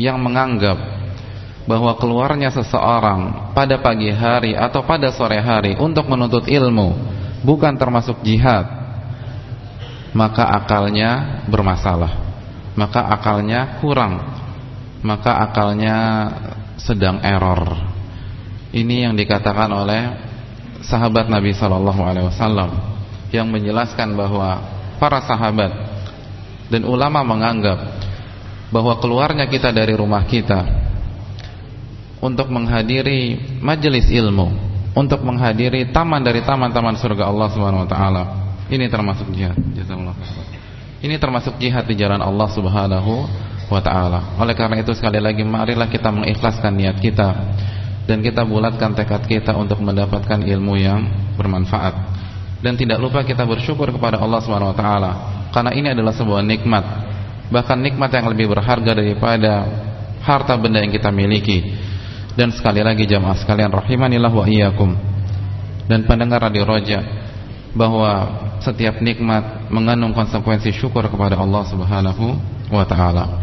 yang menganggap bahwa keluarnya seseorang pada pagi hari atau pada sore hari untuk menuntut ilmu bukan termasuk jihad maka akalnya bermasalah maka akalnya kurang maka akalnya sedang error. Ini yang dikatakan oleh sahabat Nabi sallallahu alaihi wasallam yang menjelaskan bahwa para sahabat dan ulama menganggap bahwa keluarnya kita dari rumah kita untuk menghadiri majelis ilmu, untuk menghadiri taman dari taman-taman surga Allah Subhanahu wa taala. Ini termasuk jihad. Jazakallahu Ini termasuk jihad di jalan Allah Subhanahu wa taala. Oleh karena itu sekali lagi marilah kita mengikhlaskan niat kita dan kita bulatkan tekad kita untuk mendapatkan ilmu yang bermanfaat. Dan tidak lupa kita bersyukur kepada Allah Subhanahu wa taala karena ini adalah sebuah nikmat. Bahkan nikmat yang lebih berharga daripada harta benda yang kita miliki. Dan sekali lagi jamaah sekalian rahimanillah wa iyyakum. Dan pendengar radio Roja bahwa setiap nikmat mengandung konsekuensi syukur kepada Allah Subhanahu wa taala.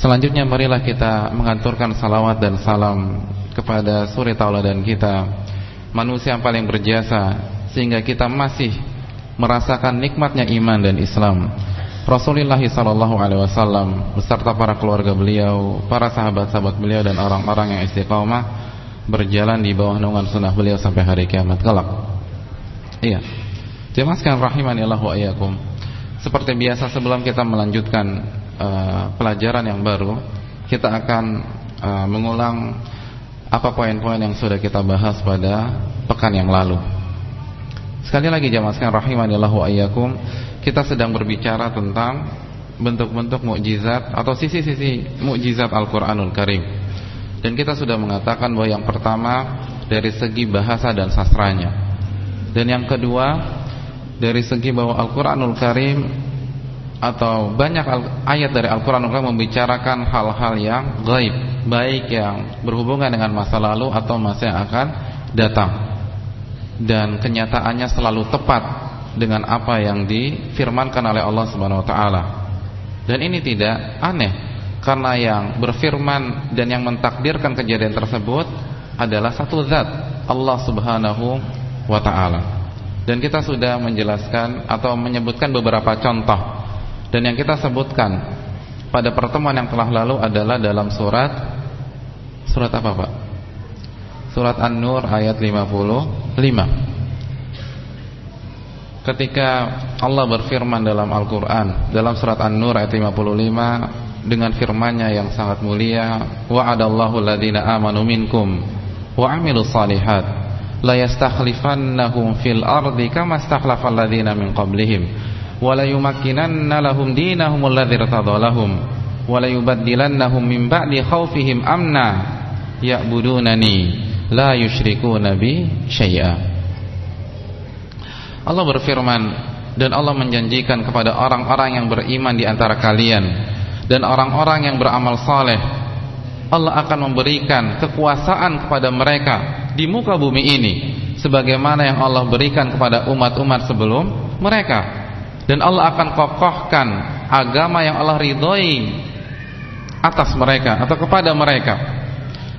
Selanjutnya marilah kita mengaturkan salawat dan salam kepada suri tauladan kita, manusia yang paling berjasa sehingga kita masih merasakan nikmatnya iman dan Islam Rasulullah sallallahu alaihi wasallam beserta para keluarga beliau, para sahabat-sahabat beliau dan orang-orang yang istiqomah berjalan di bawah naungan sunnah beliau sampai hari kiamat kelak. Iya. Jemaah sekalian rahimanillah wa iyyakum. Seperti biasa sebelum kita melanjutkan uh, pelajaran yang baru, kita akan uh, mengulang apa poin-poin yang sudah kita bahas pada pekan yang lalu. Sekali lagi jemaah sekalian rahimanillah wa iyyakum kita sedang berbicara tentang bentuk-bentuk mukjizat atau sisi-sisi mukjizat Al-Qur'anul Karim. Dan kita sudah mengatakan bahwa yang pertama dari segi bahasa dan sastranya. Dan yang kedua dari segi bahwa Al-Qur'anul Karim atau banyak ayat dari Al-Qur'anul Karim membicarakan hal-hal yang gaib, baik yang berhubungan dengan masa lalu atau masa yang akan datang. Dan kenyataannya selalu tepat dengan apa yang difirmankan oleh Allah Subhanahu wa taala. Dan ini tidak aneh karena yang berfirman dan yang mentakdirkan kejadian tersebut adalah satu zat, Allah Subhanahu wa taala. Dan kita sudah menjelaskan atau menyebutkan beberapa contoh. Dan yang kita sebutkan pada pertemuan yang telah lalu adalah dalam surat surat apa, Pak? Surat An-Nur ayat 55 ketika Allah berfirman dalam Al-Qur'an dalam surat An-Nur ayat 55 dengan firman-Nya yang sangat mulia wa'adallahu alladziina amanu minkum wa 'amilus shalihat la yastakhlifannahum fil ardi kama istakhlafal ladziina min qablihim wa la yumakkinanna lahum dinahum alladzi wa la yubaddilannahum min ba'di khaufihim amna ya'budunani la yusyrikuuna bi syai'a Allah berfirman dan Allah menjanjikan kepada orang-orang yang beriman di antara kalian dan orang-orang yang beramal saleh Allah akan memberikan kekuasaan kepada mereka di muka bumi ini sebagaimana yang Allah berikan kepada umat-umat sebelum mereka. Dan Allah akan kokohkan agama yang Allah ridhoi atas mereka atau kepada mereka.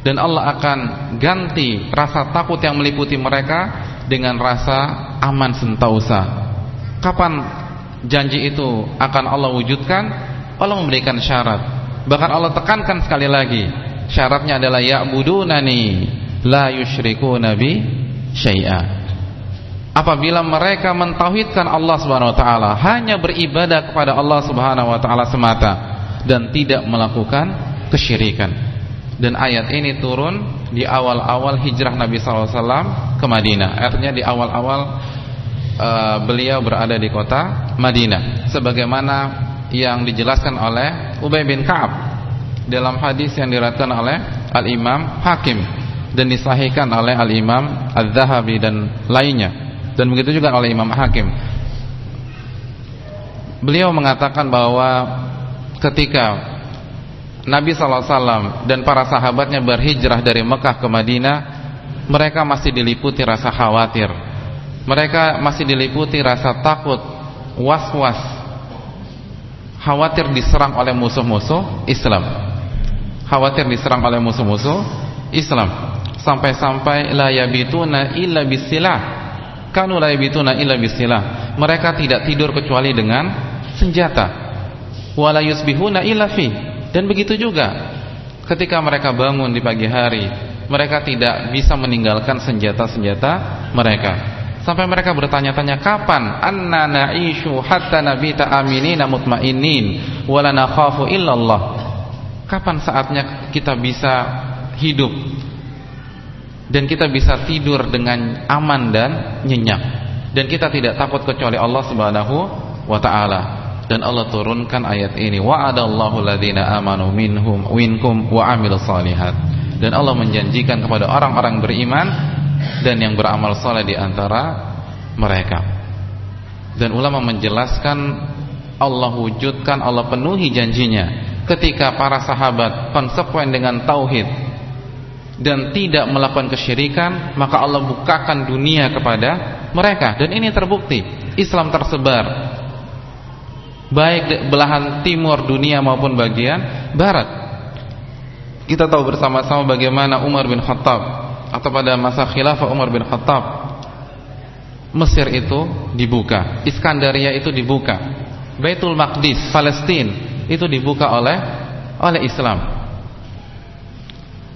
Dan Allah akan ganti rasa takut yang meliputi mereka dengan rasa aman sentausa. Kapan janji itu akan Allah wujudkan? Allah memberikan syarat. Bahkan Allah tekankan sekali lagi, syaratnya adalah ya'budunani la yusyriku nabi syai'a. Apabila mereka mentauhidkan Allah Subhanahu wa taala, hanya beribadah kepada Allah Subhanahu wa taala semata dan tidak melakukan kesyirikan. Dan ayat ini turun di awal-awal hijrah Nabi SAW ke Madinah. Artinya di awal-awal uh, beliau berada di kota Madinah. Sebagaimana yang dijelaskan oleh Ubay bin Ka'ab dalam hadis yang diriwayatkan oleh Al Imam Hakim dan disahihkan oleh Al Imam Al-Zahabi dan lainnya. Dan begitu juga oleh Imam Hakim. Beliau mengatakan bahwa ketika Nabi SAW dan para sahabatnya berhijrah dari Mekah ke Madinah Mereka masih diliputi rasa khawatir Mereka masih diliputi rasa takut Was-was Khawatir diserang oleh musuh-musuh Islam khawatir diserang oleh musuh-musuh Islam. Sampai-sampai la yabituna illa bisilah. Kanu la yabituna illa bisilah. Mereka tidak tidur kecuali dengan senjata. Wala yusbihuna illa fi. Dan begitu juga ketika mereka bangun di pagi hari, mereka tidak bisa meninggalkan senjata-senjata mereka. Sampai mereka bertanya-tanya kapan anna na'ishu hatta nabita aminina mutmainin wala nakhafu illallah. Kapan saatnya kita bisa hidup dan kita bisa tidur dengan aman dan nyenyak dan kita tidak takut kecuali Allah Subhanahu wa taala dan Allah turunkan ayat ini wa'adallahu ladzina amanu minhum winkum wa amilus solihat dan Allah menjanjikan kepada orang-orang beriman dan yang beramal saleh di antara mereka. Dan ulama menjelaskan Allah wujudkan Allah penuhi janjinya ketika para sahabat konsekuen dengan tauhid dan tidak melakukan kesyirikan maka Allah bukakan dunia kepada mereka. Dan ini terbukti Islam tersebar baik belahan timur dunia maupun bagian barat kita tahu bersama-sama bagaimana Umar bin Khattab atau pada masa khilafah Umar bin Khattab Mesir itu dibuka Iskandaria itu dibuka Baitul Maqdis Palestina itu dibuka oleh oleh Islam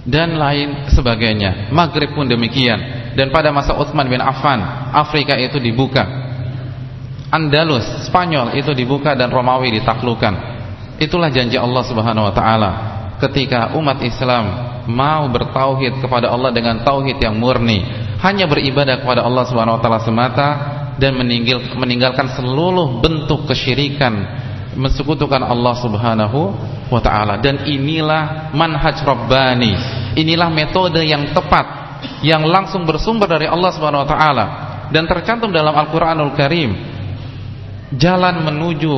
dan lain sebagainya. Maghrib pun demikian. Dan pada masa Utsman bin Affan, Afrika itu dibuka. Andalus, Spanyol itu dibuka dan Romawi ditaklukkan. Itulah janji Allah Subhanahu wa taala. Ketika umat Islam mau bertauhid kepada Allah dengan tauhid yang murni, hanya beribadah kepada Allah Subhanahu wa taala semata dan meninggal, meninggalkan seluruh bentuk kesyirikan mensekutukan Allah Subhanahu wa taala. Dan inilah manhaj rabbani. Inilah metode yang tepat yang langsung bersumber dari Allah Subhanahu wa taala. Dan tercantum dalam Al-Qur'anul Karim jalan menuju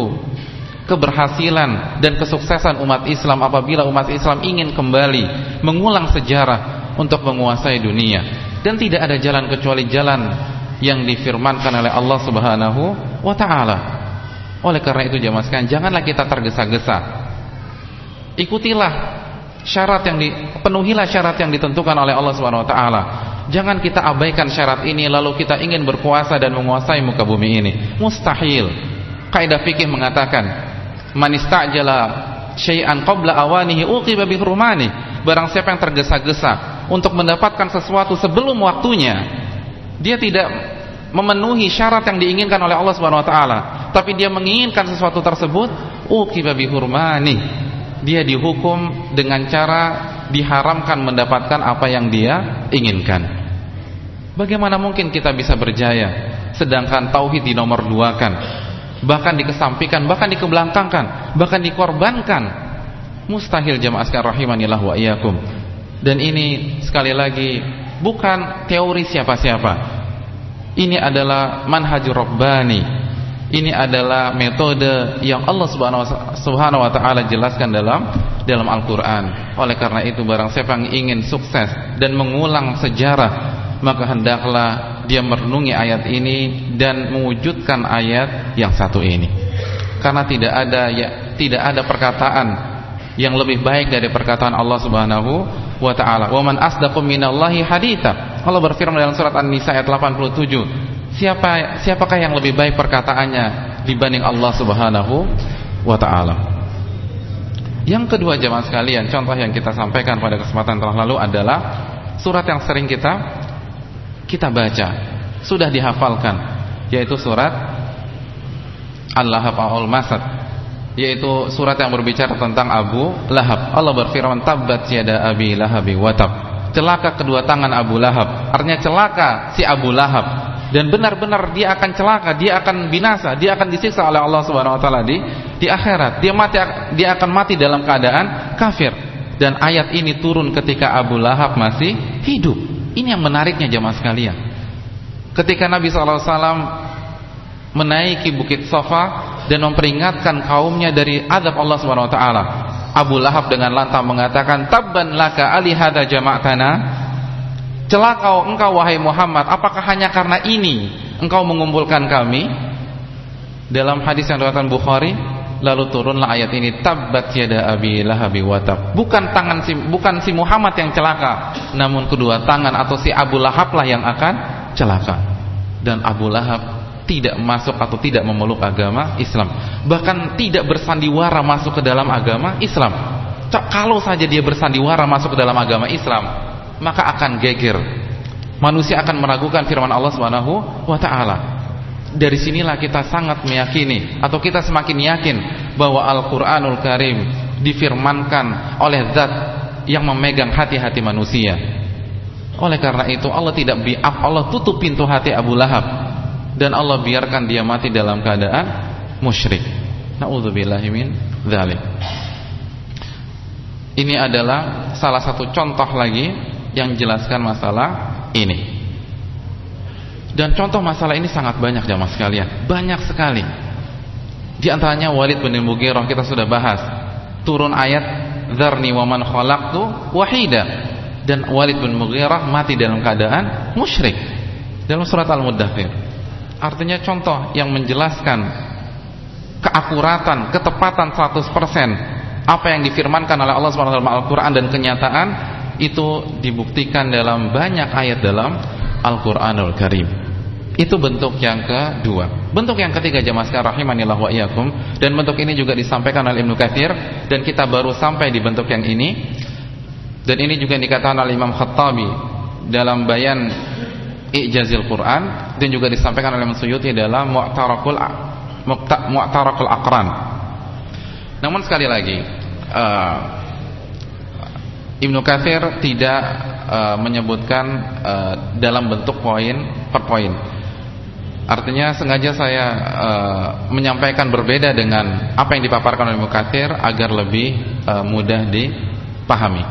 keberhasilan dan kesuksesan umat Islam apabila umat Islam ingin kembali mengulang sejarah untuk menguasai dunia dan tidak ada jalan kecuali jalan yang difirmankan oleh Allah Subhanahu wa taala oleh karena itu jamaah sekalian, janganlah kita tergesa-gesa. Ikutilah syarat yang dipenuhilah syarat yang ditentukan oleh Allah Subhanahu wa taala. Jangan kita abaikan syarat ini lalu kita ingin berkuasa dan menguasai muka bumi ini. Mustahil. Kaidah fikih mengatakan, "Man istajala syai'an qabla awanihi uqiba bihurmani." Barang siapa yang tergesa-gesa untuk mendapatkan sesuatu sebelum waktunya, dia tidak memenuhi syarat yang diinginkan oleh Allah Subhanahu wa taala, tapi dia menginginkan sesuatu tersebut, uqiba bihurmani. Dia dihukum dengan cara diharamkan mendapatkan apa yang dia inginkan. Bagaimana mungkin kita bisa berjaya sedangkan tauhid di nomor dua kan, bahkan dikesampingkan, bahkan dikebelakangkan, bahkan dikorbankan? Mustahil jamaah sekalian rahimanillah wa iyyakum. Dan ini sekali lagi bukan teori siapa-siapa ini adalah manhajur rabbani. Ini adalah metode yang Allah Subhanahu wa taala jelaskan dalam dalam Al-Qur'an. Oleh karena itu barang siapa yang ingin sukses dan mengulang sejarah, maka hendaklah dia merenungi ayat ini dan mewujudkan ayat yang satu ini. Karena tidak ada ya, tidak ada perkataan yang lebih baik dari perkataan Allah Subhanahu wa taala. Wa man asdaqu minallahi haditha. Allah berfirman dalam surat An-Nisa ayat 87. Siapa siapakah yang lebih baik perkataannya dibanding Allah Subhanahu wa taala? Yang kedua jemaah sekalian, contoh yang kita sampaikan pada kesempatan telah lalu adalah surat yang sering kita kita baca, sudah dihafalkan, yaitu surat Al-Lahab al-Masad yaitu surat yang berbicara tentang Abu Lahab. Allah berfirman tabbat yada abi lahabi watab. Celaka kedua tangan Abu Lahab. Artinya celaka si Abu Lahab dan benar-benar dia akan celaka, dia akan binasa, dia akan disiksa oleh Allah Subhanahu wa taala di di akhirat. Dia mati dia akan mati dalam keadaan kafir. Dan ayat ini turun ketika Abu Lahab masih hidup. Ini yang menariknya jemaah sekalian. Ketika Nabi SAW menaiki bukit Safa dan memperingatkan kaumnya dari azab Allah Subhanahu wa taala. Abu Lahab dengan lantang mengatakan, "Tabban laka ali hadza jama'tana?" Celaka engkau wahai Muhammad, apakah hanya karena ini engkau mengumpulkan kami? Dalam hadis yang diriwayatkan Bukhari, lalu turunlah ayat ini tabbat yada abi lahabi watab bukan tangan si bukan si Muhammad yang celaka namun kedua tangan atau si Abu Lahab lah yang akan celaka. Dan Abu Lahab tidak masuk atau tidak memeluk agama Islam. Bahkan tidak bersandiwara masuk ke dalam agama Islam. Kalau saja dia bersandiwara masuk ke dalam agama Islam maka akan geger. Manusia akan meragukan firman Allah Subhanahu wa taala dari sinilah kita sangat meyakini atau kita semakin yakin bahwa Al-Qur'anul Karim difirmankan oleh zat yang memegang hati-hati manusia. Oleh karena itu Allah tidak biaf Allah tutup pintu hati Abu Lahab dan Allah biarkan dia mati dalam keadaan musyrik. Nauzubillahi min dzalik. Ini adalah salah satu contoh lagi yang jelaskan masalah ini. Dan contoh masalah ini sangat banyak jamaah sekalian, banyak sekali. Di antaranya Walid bin Mughirah kita sudah bahas. Turun ayat Dzarni wa man khalaqtu wahida dan Walid bin Mughirah mati dalam keadaan musyrik dalam surat Al-Muddathir. Artinya contoh yang menjelaskan keakuratan, ketepatan 100% apa yang difirmankan oleh Allah wa taala Al-Qur'an dan kenyataan itu dibuktikan dalam banyak ayat dalam Al-Qur'anul Karim. Itu bentuk yang kedua. Bentuk yang ketiga jemaah sekalian rahimanillah wa iyyakum dan bentuk ini juga disampaikan oleh Ibnu Katsir dan kita baru sampai di bentuk yang ini. Dan ini juga dikatakan oleh Imam Khattabi dalam bayan Ijazil Quran dan juga disampaikan oleh Suyuti dalam Mu'tarakul Mu'tarakul Aqran. Namun sekali lagi uh, Ibnu Katsir tidak uh, menyebutkan uh, dalam bentuk poin per poin. Artinya sengaja saya uh, menyampaikan berbeda dengan apa yang dipaparkan oleh Mukathir agar lebih uh, mudah dipahami.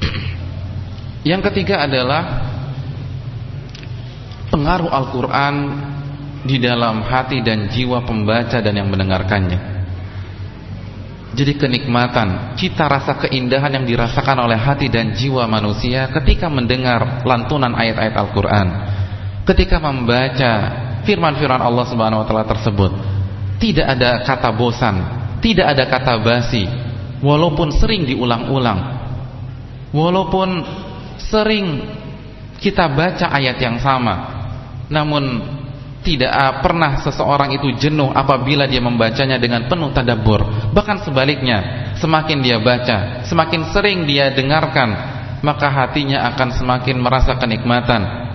Yang ketiga adalah pengaruh Al-Quran di dalam hati dan jiwa pembaca dan yang mendengarkannya. Jadi kenikmatan, cita rasa keindahan yang dirasakan oleh hati dan jiwa manusia ketika mendengar lantunan ayat-ayat Al-Quran ketika membaca firman-firman Allah Subhanahu wa taala tersebut tidak ada kata bosan, tidak ada kata basi walaupun sering diulang-ulang. Walaupun sering kita baca ayat yang sama namun tidak pernah seseorang itu jenuh apabila dia membacanya dengan penuh tadabbur. Bahkan sebaliknya, semakin dia baca, semakin sering dia dengarkan, maka hatinya akan semakin merasa kenikmatan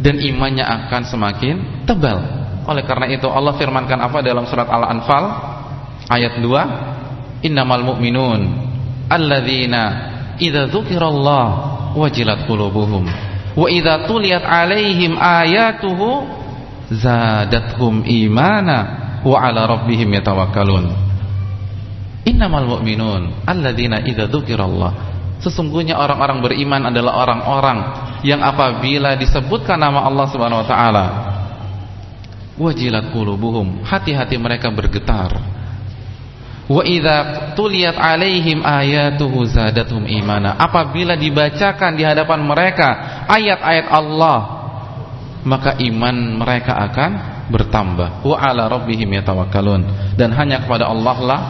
dan imannya akan semakin tebal. Oleh karena itu Allah firmankan apa dalam surat Al-Anfal ayat 2, "Innamal mu'minun alladzina idza dzukirallah wajilat qulubuhum wa idza tuliyat 'alaihim ayatuhu zadatuhum imana wa 'ala rabbihim yatawakkalun." Innamal mu'minun alladzina idza dzukirallah Sesungguhnya orang-orang beriman adalah orang-orang yang apabila disebutkan nama Allah Subhanahu wa taala wajilat qulubuhum, hati-hati mereka bergetar. Wa idza tuliyat alaihim ayatuhu zadatuhum imana. Apabila dibacakan di hadapan mereka ayat-ayat Allah, maka iman mereka akan bertambah. Wa ala rabbihim yatawakkalun. Dan hanya kepada Allah lah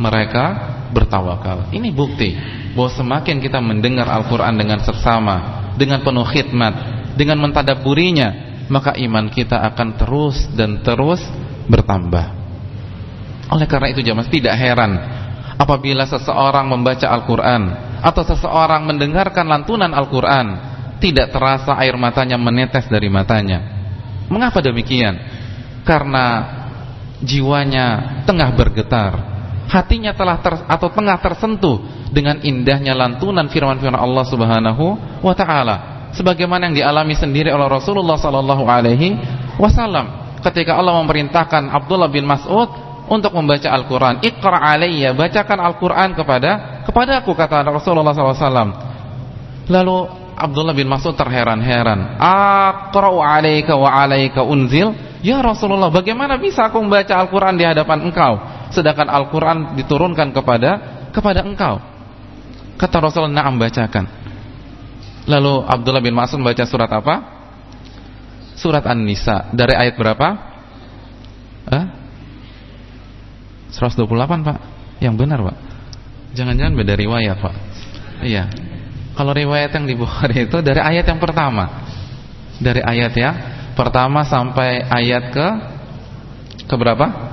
mereka bertawakal. Ini bukti bahwa semakin kita mendengar Al-Quran dengan seksama, dengan penuh khidmat, dengan mentadaburinya, maka iman kita akan terus dan terus bertambah. Oleh karena itu jamaah tidak heran apabila seseorang membaca Al-Quran atau seseorang mendengarkan lantunan Al-Quran tidak terasa air matanya menetes dari matanya. Mengapa demikian? Karena jiwanya tengah bergetar hatinya telah ter, atau tengah tersentuh dengan indahnya lantunan firman-firman Allah Subhanahu wa taala. Sebagaimana yang dialami sendiri oleh Rasulullah sallallahu alaihi wasallam ketika Allah memerintahkan Abdullah bin Mas'ud untuk membaca Al-Qur'an. Iqra alayya bacakan Al-Qur'an kepada aku kata Rasulullah SAW lalu Abdullah bin Mas'ud terheran-heran. Aqra'u alayka wa alayka unzil. Ya Rasulullah bagaimana bisa aku membaca Al-Quran di hadapan engkau Sedangkan Al-Quran diturunkan kepada kepada engkau Kata Rasulullah na'am bacakan Lalu Abdullah bin Mas'ud baca surat apa? Surat An-Nisa Dari ayat berapa? Eh? 128 Pak Yang benar Pak Jangan-jangan beda riwayat Pak Iya Kalau riwayat yang di Bukhari itu dari ayat yang pertama Dari ayat yang pertama sampai ayat ke Ke berapa?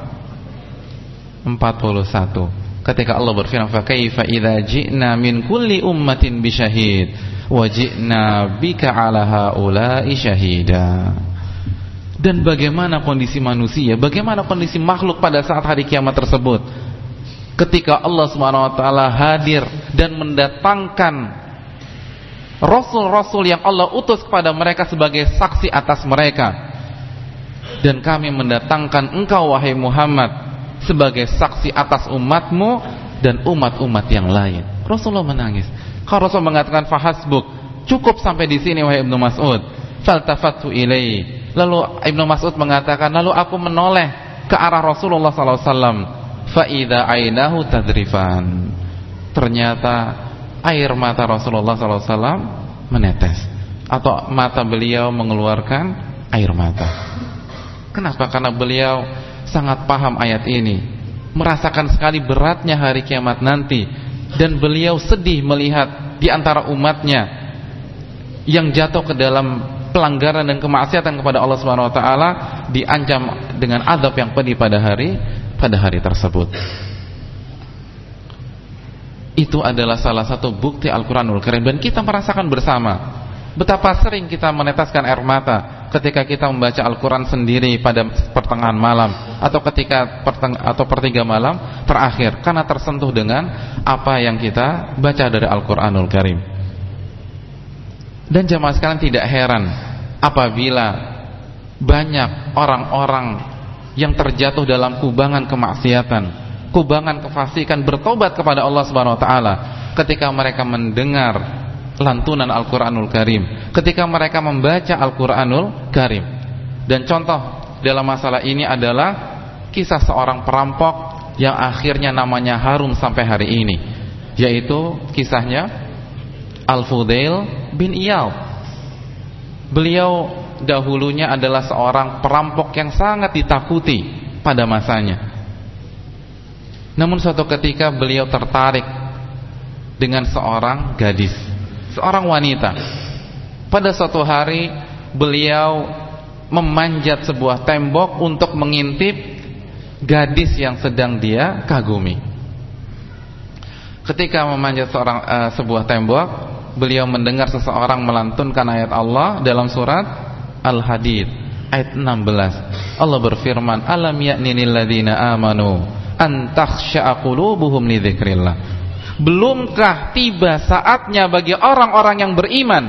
41 Ketika Allah berfirman Fa kaifa idza ji'na min kulli ummatin bisyahid wa ji'na bika 'ala haula'i syahida dan bagaimana kondisi manusia, bagaimana kondisi makhluk pada saat hari kiamat tersebut. Ketika Allah Subhanahu wa taala hadir dan mendatangkan rasul-rasul yang Allah utus kepada mereka sebagai saksi atas mereka. Dan kami mendatangkan engkau wahai Muhammad sebagai saksi atas umatmu dan umat-umat yang lain. Rasulullah menangis. Kalau Rasul mengatakan fahasbuk, cukup sampai di sini wahai Ibnu Mas'ud. Faltafatu ilaihi Lalu Ibnu Mas'ud mengatakan, lalu aku menoleh ke arah Rasulullah SAW. Faida ainahu tadrifan. Ternyata air mata Rasulullah SAW menetes atau mata beliau mengeluarkan air mata. Kenapa? Karena beliau sangat paham ayat ini, merasakan sekali beratnya hari kiamat nanti, dan beliau sedih melihat di antara umatnya yang jatuh ke dalam pelanggaran dan kemaksiatan kepada Allah Subhanahu wa taala diancam dengan adab yang pedih pada hari pada hari tersebut. Itu adalah salah satu bukti Al-Qur'anul Karim. Dan kita merasakan bersama betapa sering kita meneteskan air mata ketika kita membaca Al-Qur'an sendiri pada pertengahan malam atau ketika perteng atau pertiga malam terakhir karena tersentuh dengan apa yang kita baca dari Al-Qur'anul Karim. Dan jamaah sekalian tidak heran apabila banyak orang-orang yang terjatuh dalam kubangan kemaksiatan, kubangan kefasikan bertobat kepada Allah Subhanahu wa taala ketika mereka mendengar lantunan Al-Qur'anul Karim, ketika mereka membaca Al-Qur'anul Karim. Dan contoh dalam masalah ini adalah kisah seorang perampok yang akhirnya namanya harum sampai hari ini, yaitu kisahnya Al-Fudail bin Iyal. Beliau dahulunya adalah seorang perampok yang sangat ditakuti pada masanya. Namun suatu ketika beliau tertarik dengan seorang gadis, seorang wanita. Pada suatu hari beliau memanjat sebuah tembok untuk mengintip gadis yang sedang dia kagumi. Ketika memanjat seorang uh, sebuah tembok, beliau mendengar seseorang melantunkan ayat Allah dalam surat Al-Hadid ayat 16. Allah berfirman, "Alam ya'ni ladzina amanu an takhsha'a qulubuhum li dzikrillah." Belumkah tiba saatnya bagi orang-orang yang beriman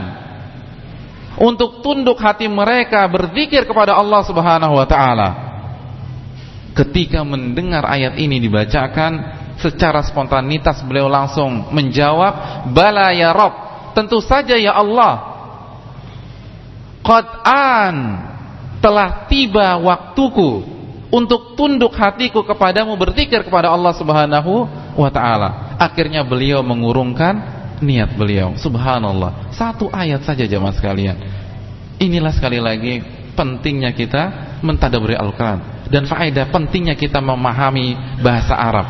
untuk tunduk hati mereka berzikir kepada Allah Subhanahu wa taala? Ketika mendengar ayat ini dibacakan, secara spontanitas beliau langsung menjawab, "Bala ya Rabb." Tentu saja ya Allah Qad'an Telah tiba waktuku Untuk tunduk hatiku kepadamu Berzikir kepada Allah subhanahu wa ta'ala Akhirnya beliau mengurungkan niat beliau. Subhanallah. Satu ayat saja jamaah sekalian. Inilah sekali lagi pentingnya kita mentadaburi Al-Quran. Dan faedah pentingnya kita memahami bahasa Arab.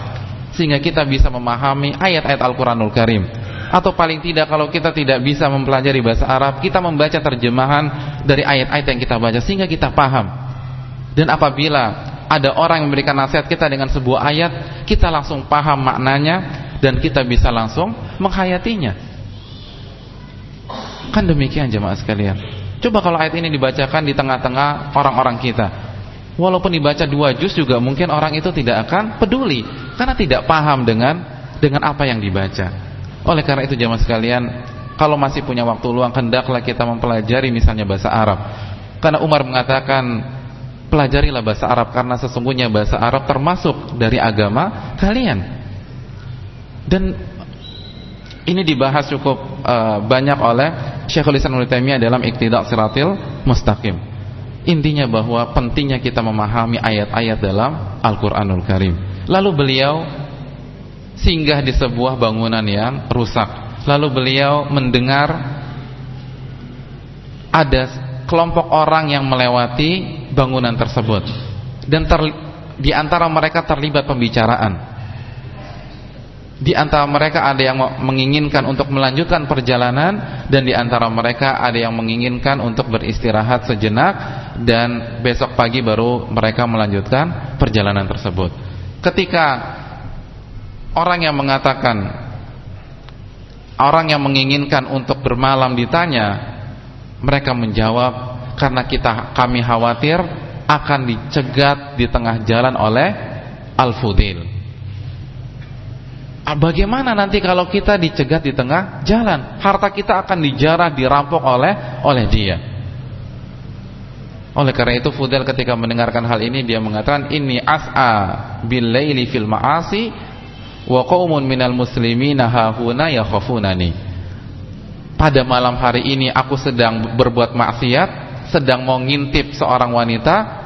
Sehingga kita bisa memahami ayat-ayat Al-Quranul Karim. Atau paling tidak kalau kita tidak bisa mempelajari bahasa Arab kita membaca terjemahan dari ayat-ayat yang kita baca sehingga kita paham. Dan apabila ada orang yang memberikan nasihat kita dengan sebuah ayat kita langsung paham maknanya dan kita bisa langsung menghayatinya. Kan demikian jemaah sekalian. Coba kalau ayat ini dibacakan di tengah-tengah orang-orang kita. Walaupun dibaca dua juz juga mungkin orang itu tidak akan peduli. Karena tidak paham dengan dengan apa yang dibaca. Oleh karena itu jamaah sekalian, kalau masih punya waktu luang hendaklah kita mempelajari misalnya bahasa Arab. Karena Umar mengatakan, pelajarilah bahasa Arab karena sesungguhnya bahasa Arab termasuk dari agama kalian. Dan ini dibahas cukup uh, banyak oleh Syekhul Islam Taimiyah dalam Iqtida' Siratil Mustaqim. Intinya bahwa pentingnya kita memahami ayat-ayat dalam Al-Qur'anul Karim. Lalu beliau singgah di sebuah bangunan yang rusak. Lalu beliau mendengar ada kelompok orang yang melewati bangunan tersebut. Dan ter, di antara mereka terlibat pembicaraan. Di antara mereka ada yang menginginkan untuk melanjutkan perjalanan dan di antara mereka ada yang menginginkan untuk beristirahat sejenak dan besok pagi baru mereka melanjutkan perjalanan tersebut. Ketika orang yang mengatakan orang yang menginginkan untuk bermalam ditanya, mereka menjawab karena kita kami khawatir akan dicegat di tengah jalan oleh Al-Fudil. Ah, bagaimana nanti kalau kita dicegat di tengah jalan? Harta kita akan dijarah, dirampok oleh oleh dia. Oleh karena itu Fudel ketika mendengarkan hal ini dia mengatakan ini as'a bil laili fil ma'asi wa qaumun minal muslimina hahuna yakhafunani. Pada malam hari ini aku sedang berbuat maksiat, sedang mau ngintip seorang wanita.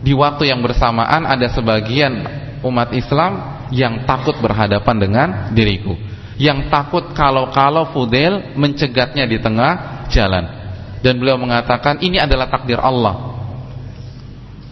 Di waktu yang bersamaan ada sebagian umat Islam yang takut berhadapan dengan diriku. Yang takut kalau-kalau Fudel mencegatnya di tengah jalan. Dan beliau mengatakan ini adalah takdir Allah.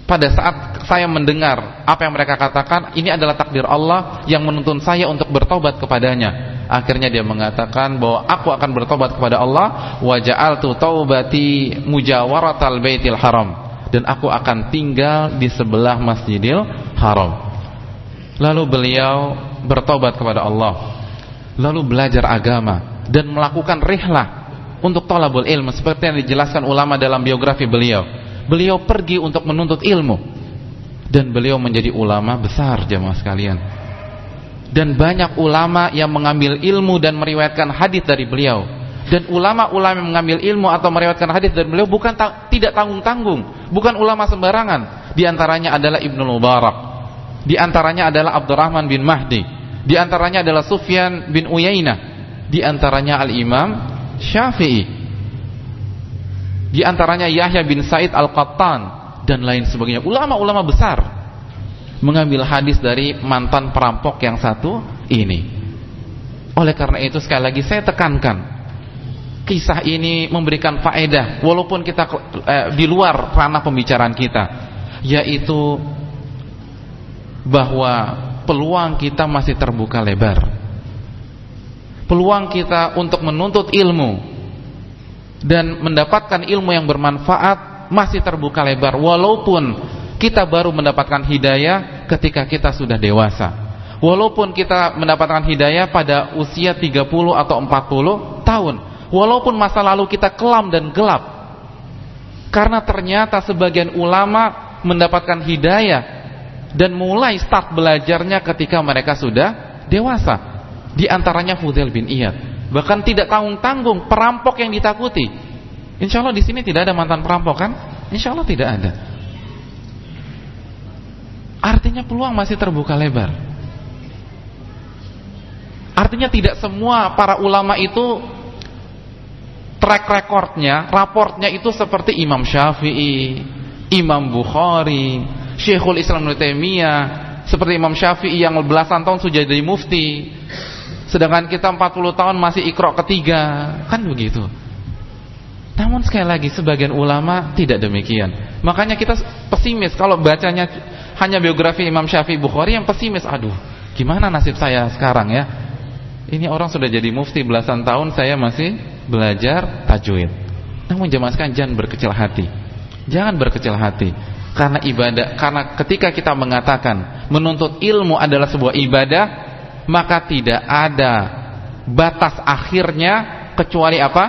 Pada saat saya mendengar apa yang mereka katakan ini adalah takdir Allah yang menuntun saya untuk bertobat kepadanya. Akhirnya dia mengatakan bahwa aku akan bertobat kepada Allah. Wa ja'altu taubati mujawaratal baitil haram. Dan aku akan tinggal di sebelah Masjidil Haram Lalu beliau bertobat kepada Allah. Lalu belajar agama Dan melakukan rihlah Untuk tolabul ilmu Seperti yang dijelaskan ulama dalam biografi beliau. Beliau pergi untuk menuntut ilmu. Dan beliau menjadi ulama besar jemaah sekalian. Dan banyak ulama yang mengambil ilmu dan meriwayatkan hadis dari beliau. Dan ulama-ulama yang mengambil ilmu atau meriwayatkan hadis dari beliau Bukan ta tidak tanggung-tanggung. Bukan ulama sembarangan. Di antaranya adalah Ibnu Mubarak di antaranya adalah Abdurrahman bin Mahdi. Di antaranya adalah Sufyan bin Uyainah. Di antaranya Al-Imam Syafi'i. Di antaranya Yahya bin Said Al-Qattan dan lain sebagainya. Ulama-ulama besar mengambil hadis dari mantan perampok yang satu ini. Oleh karena itu sekali lagi saya tekankan kisah ini memberikan faedah walaupun kita eh, di luar ranah pembicaraan kita yaitu bahwa peluang kita masih terbuka lebar. Peluang kita untuk menuntut ilmu dan mendapatkan ilmu yang bermanfaat masih terbuka lebar walaupun kita baru mendapatkan hidayah ketika kita sudah dewasa. Walaupun kita mendapatkan hidayah pada usia 30 atau 40 tahun. Walaupun masa lalu kita kelam dan gelap. Karena ternyata sebagian ulama mendapatkan hidayah dan mulai start belajarnya ketika mereka sudah dewasa. Di antaranya Fudail bin Iyad. Bahkan tidak tanggung-tanggung perampok yang ditakuti. Insya Allah di sini tidak ada mantan perampok kan? Insya Allah tidak ada. Artinya peluang masih terbuka lebar. Artinya tidak semua para ulama itu track recordnya, raportnya itu seperti Imam Syafi'i, Imam Bukhari, Syekhul Islam Ibnu Taimiyah, seperti Imam Syafi'i yang belasan tahun sudah jadi mufti. Sedangkan kita 40 tahun masih ikro ketiga, kan begitu. Namun sekali lagi sebagian ulama tidak demikian. Makanya kita pesimis kalau bacanya hanya biografi Imam Syafi'i Bukhari yang pesimis. Aduh, gimana nasib saya sekarang ya? Ini orang sudah jadi mufti belasan tahun, saya masih belajar tajwid. Namun jemaah sekalian jangan berkecil hati. Jangan berkecil hati. Karena ibadah, karena ketika kita mengatakan menuntut ilmu adalah sebuah ibadah, maka tidak ada batas akhirnya kecuali apa?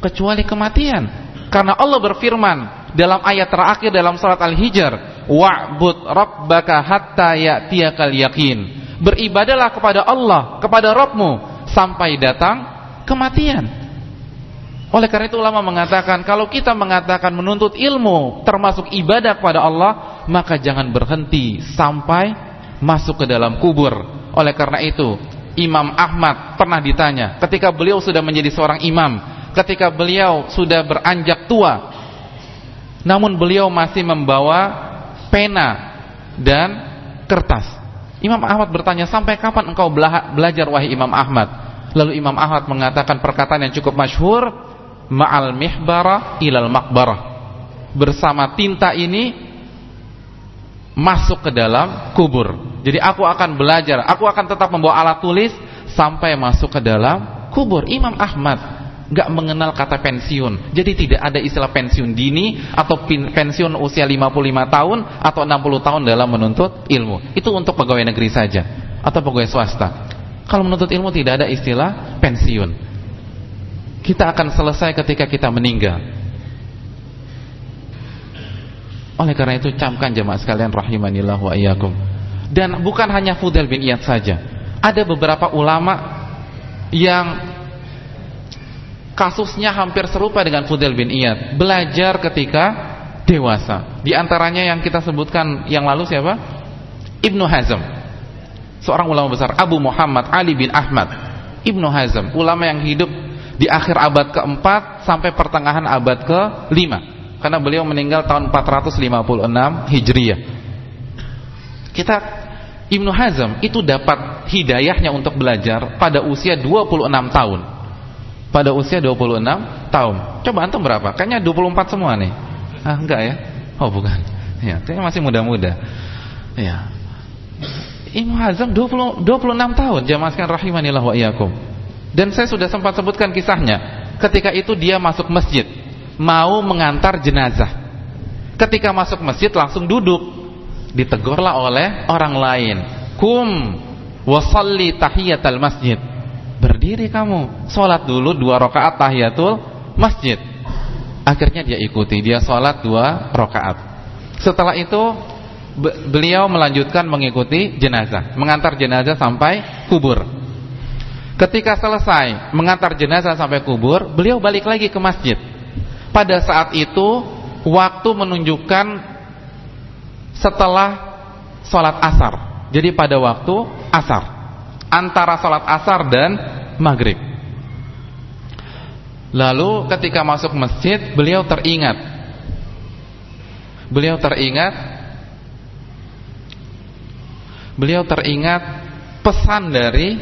Kecuali kematian. Karena Allah berfirman dalam ayat terakhir dalam surat Al-Hijr, "Wa'bud rabbaka hatta ya'tiyakal yaqin." Beribadalah kepada Allah, kepada Rabbmu sampai datang kematian. Oleh karena itu ulama mengatakan kalau kita mengatakan menuntut ilmu termasuk ibadah kepada Allah, maka jangan berhenti sampai masuk ke dalam kubur. Oleh karena itu, Imam Ahmad pernah ditanya ketika beliau sudah menjadi seorang imam, ketika beliau sudah beranjak tua, namun beliau masih membawa pena dan kertas. Imam Ahmad bertanya, "Sampai kapan engkau belajar wahai Imam Ahmad?" Lalu Imam Ahmad mengatakan perkataan yang cukup masyhur, ma'al mihbara ilal makbarah bersama tinta ini masuk ke dalam kubur. Jadi aku akan belajar, aku akan tetap membawa alat tulis sampai masuk ke dalam kubur. Imam Ahmad nggak mengenal kata pensiun. Jadi tidak ada istilah pensiun dini atau pensiun usia 55 tahun atau 60 tahun dalam menuntut ilmu. Itu untuk pegawai negeri saja atau pegawai swasta. Kalau menuntut ilmu tidak ada istilah pensiun. Kita akan selesai ketika kita meninggal. Oleh karena itu camkan jemaah sekalian rahimanillah wa iyyakum. Dan bukan hanya Fudail bin Iyad saja. Ada beberapa ulama yang kasusnya hampir serupa dengan Fudel bin Iyad belajar ketika dewasa di antaranya yang kita sebutkan yang lalu siapa Ibnu Hazm seorang ulama besar Abu Muhammad Ali bin Ahmad Ibnu Hazm ulama yang hidup di akhir abad keempat sampai pertengahan abad kelima karena beliau meninggal tahun 456 Hijriah kita Ibnu Hazm itu dapat hidayahnya untuk belajar pada usia 26 tahun pada usia 26 tahun. Coba antum berapa? Kayaknya 24 semua nih. Ah, enggak ya? Oh, bukan. Ya, kayaknya masih muda-muda. Ya. Ibnu Hazm 20 26 tahun, jamaah sekalian rahimanillah wa iyyakum. Dan saya sudah sempat sebutkan kisahnya. Ketika itu dia masuk masjid, mau mengantar jenazah. Ketika masuk masjid langsung duduk. Ditegurlah oleh orang lain. Kum wasalli tahiyatal masjid Berdiri kamu, sholat dulu dua rakaat tahiyatul masjid. Akhirnya dia ikuti, dia sholat dua rakaat. Setelah itu beliau melanjutkan mengikuti jenazah, mengantar jenazah sampai kubur. Ketika selesai mengantar jenazah sampai kubur, beliau balik lagi ke masjid. Pada saat itu waktu menunjukkan setelah sholat asar. Jadi pada waktu asar antara salat asar dan maghrib. Lalu ketika masuk masjid beliau teringat Beliau teringat Beliau teringat pesan dari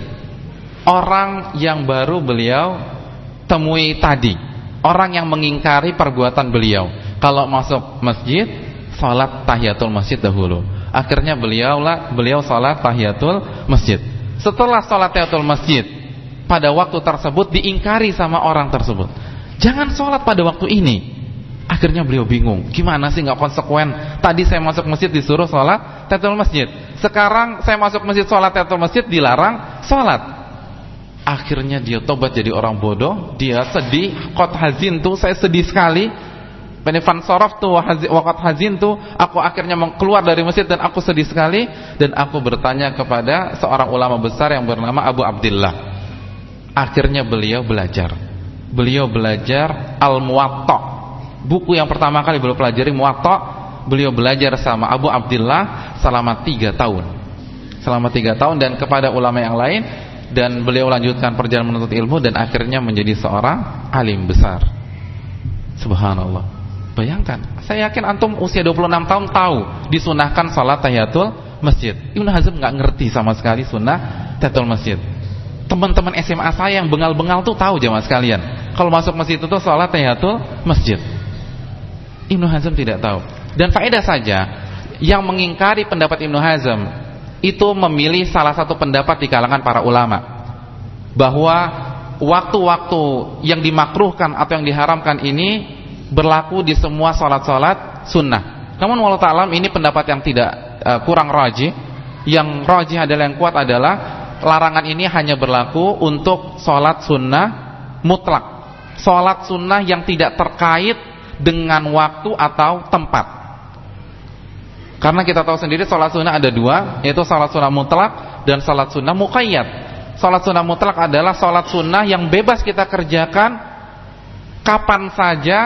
orang yang baru beliau temui tadi Orang yang mengingkari perbuatan beliau Kalau masuk masjid Salat tahiyatul masjid dahulu Akhirnya beliau lah beliau salat tahiyatul masjid setelah sholat tahiyatul masjid pada waktu tersebut diingkari sama orang tersebut. Jangan sholat pada waktu ini. Akhirnya beliau bingung, gimana sih nggak konsekuen? Tadi saya masuk masjid disuruh sholat tahiyatul masjid. Sekarang saya masuk masjid sholat tahiyatul masjid dilarang sholat. Akhirnya dia tobat jadi orang bodoh, dia sedih, kot hazin tuh saya sedih sekali Penifan sorof tuh wakat hazin tuh aku akhirnya keluar dari masjid dan aku sedih sekali dan aku bertanya kepada seorang ulama besar yang bernama Abu Abdullah. Akhirnya beliau belajar. Beliau belajar Al-Muwatta. Buku yang pertama kali beliau pelajari Muwatta, beliau belajar sama Abu Abdullah selama tiga tahun. Selama tiga tahun dan kepada ulama yang lain dan beliau lanjutkan perjalanan menuntut ilmu dan akhirnya menjadi seorang alim besar. Subhanallah. Bayangkan, saya yakin antum usia 26 tahun tahu disunahkan salat tahiyatul masjid. Ibnu Hazm nggak ngerti sama sekali sunnah tahiyatul masjid. Teman-teman SMA saya yang bengal-bengal tuh tahu jemaah sekalian. Kalau masuk masjid itu salat tahiyatul masjid. Ibnu Hazm tidak tahu. Dan faedah saja, yang mengingkari pendapat Ibnu Hazm itu memilih salah satu pendapat di kalangan para ulama bahwa waktu-waktu yang dimakruhkan atau yang diharamkan ini berlaku di semua salat-salat sunnah. Namun walau ta'alam ini pendapat yang tidak uh, kurang rajih. Yang rajih adalah yang kuat adalah larangan ini hanya berlaku untuk salat sunnah mutlak. Salat sunnah yang tidak terkait dengan waktu atau tempat. Karena kita tahu sendiri salat sunnah ada dua, yaitu salat sunnah mutlak dan salat sunnah muqayyad. Salat sunnah mutlak adalah salat sunnah yang bebas kita kerjakan kapan saja,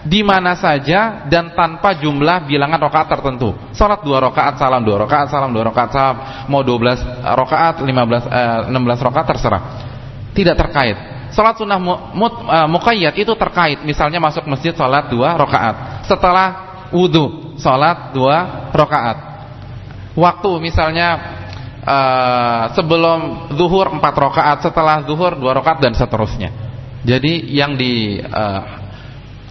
di mana saja dan tanpa jumlah bilangan rokaat tertentu. Salat dua rokaat salam dua rokaat salam dua rokaat salam mau 12 rokaat 15 eh, 16 rokaat terserah. Tidak terkait. Salat sunnah mu, uh, muqayyad itu terkait. Misalnya masuk masjid salat dua rokaat. Setelah wudhu salat dua rokaat. Waktu misalnya uh, sebelum zuhur empat rokaat, setelah zuhur dua rokaat dan seterusnya. Jadi yang di uh,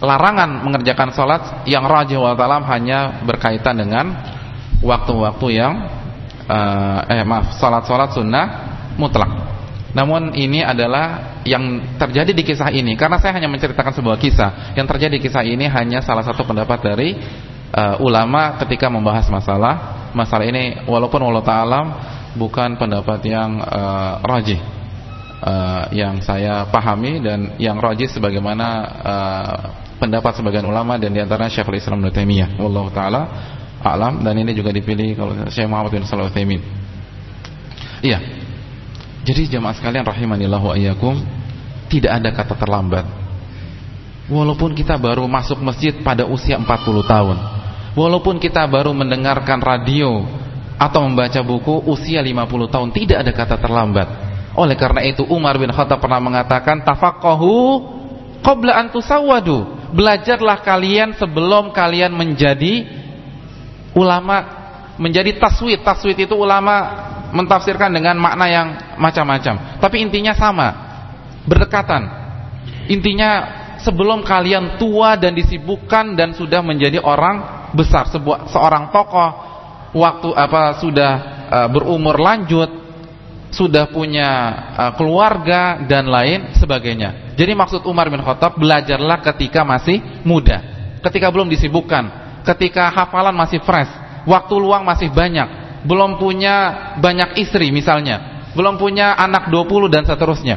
larangan mengerjakan sholat yang rajih wal talam hanya berkaitan dengan waktu-waktu yang uh, eh maaf salat-salat sunnah mutlak. Namun ini adalah yang terjadi di kisah ini karena saya hanya menceritakan sebuah kisah. Yang terjadi di kisah ini hanya salah satu pendapat dari uh, ulama ketika membahas masalah masalah ini walaupun Allah taala bukan pendapat yang uh, rajih uh, yang saya pahami dan yang rajih sebagaimana uh, pendapat sebagian ulama dan di antara Syekhul Islam Ibnu Taimiyah wallahu taala alam dan ini juga dipilih kalau Syekh Muhammad bin Shalih Utsaimin. Iya. Jadi jemaah sekalian rahimanillah wa iyyakum, tidak ada kata terlambat. Walaupun kita baru masuk masjid pada usia 40 tahun. Walaupun kita baru mendengarkan radio atau membaca buku usia 50 tahun, tidak ada kata terlambat. Oleh karena itu Umar bin Khattab pernah mengatakan tafaqahu qabla an tusawwadu. Belajarlah kalian sebelum kalian menjadi ulama menjadi taswid. Taswid itu ulama mentafsirkan dengan makna yang macam-macam. Tapi intinya sama, berdekatan. Intinya sebelum kalian tua dan disibukkan dan sudah menjadi orang besar, sebuah seorang tokoh, waktu apa sudah uh, berumur lanjut, sudah punya uh, keluarga dan lain sebagainya. Jadi maksud Umar bin Khattab belajarlah ketika masih muda, ketika belum disibukkan, ketika hafalan masih fresh, waktu luang masih banyak belum punya banyak istri misalnya, belum punya anak 20 dan seterusnya.